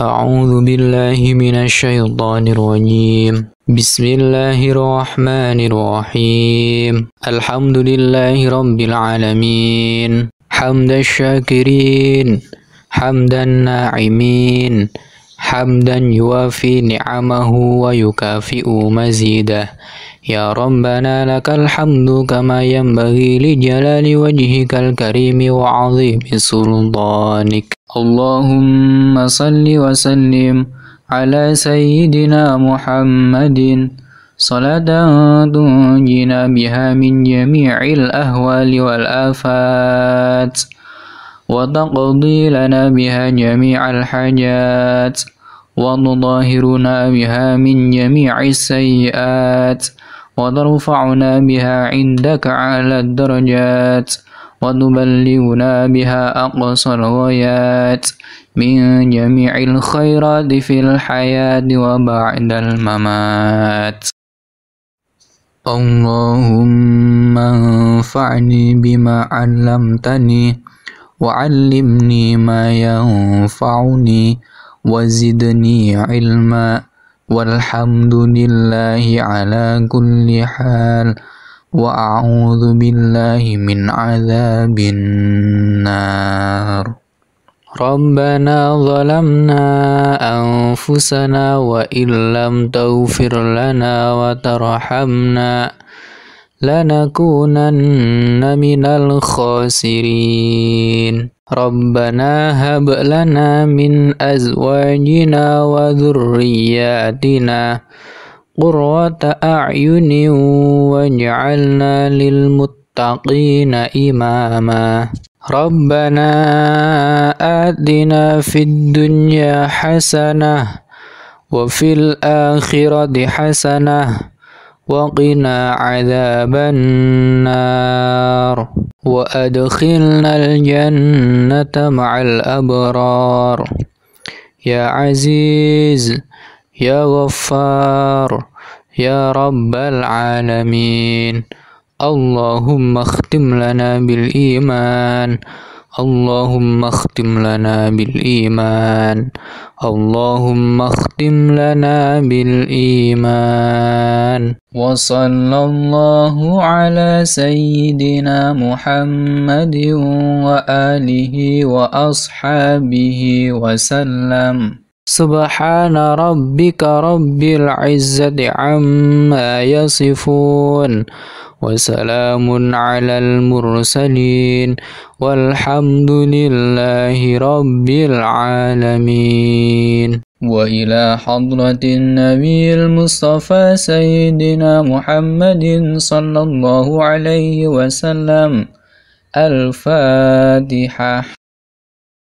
أعوذ بالله من الشيطان الرجيم. بسم الله الرحمن الرحيم. الحمد لله رب العالمين. حمد الشاكرين. حمد الناعمين. حمدا يوافي نعمه ويكافئ مزيده. يا ربنا لك الحمد كما ينبغي لجلال وجهك الكريم وعظيم سلطانك. اللهم صل وسلم على سيدنا محمد. صلاة تنجينا بها من جميع الأهوال والآفات. وتقضي لنا بها جميع الحاجات. وتطهرنا بها من جميع السيئات وترفعنا بها عندك على الدرجات وتبلغنا بها أقصى الغايات من جميع الخيرات في الحياة وبعد الممات اللهم انفعني بما علمتني وعلمني ما ينفعني وزدني علما والحمد لله على كل حال وأعوذ بالله من عذاب النار. ربنا ظلمنا أنفسنا وإن لم تغفر لنا وترحمنا لنكونن من الخاسرين. ربنا هب لنا من أزواجنا وذرياتنا قرة أعين واجعلنا للمتقين إماما. ربنا آتنا في الدنيا حسنة وفي الآخرة حسنة وقنا عذاب النار. وأدخلنا الجنة مع الأبرار. يا عزيز يا غفار يا رب العالمين. اللهم اختم لنا بالإيمان. اللهم اختم لنا بالإيمان. اللهم اختم لنا بالإيمان. وصلى الله على سيدنا محمد وآله وأصحابه وسلم. سبحان ربك رب العزة عما يصفون وسلام على المرسلين والحمد لله رب العالمين. وإلى حضرة النبي المصطفى سيدنا محمد صلى الله عليه وسلم. الفاتحة.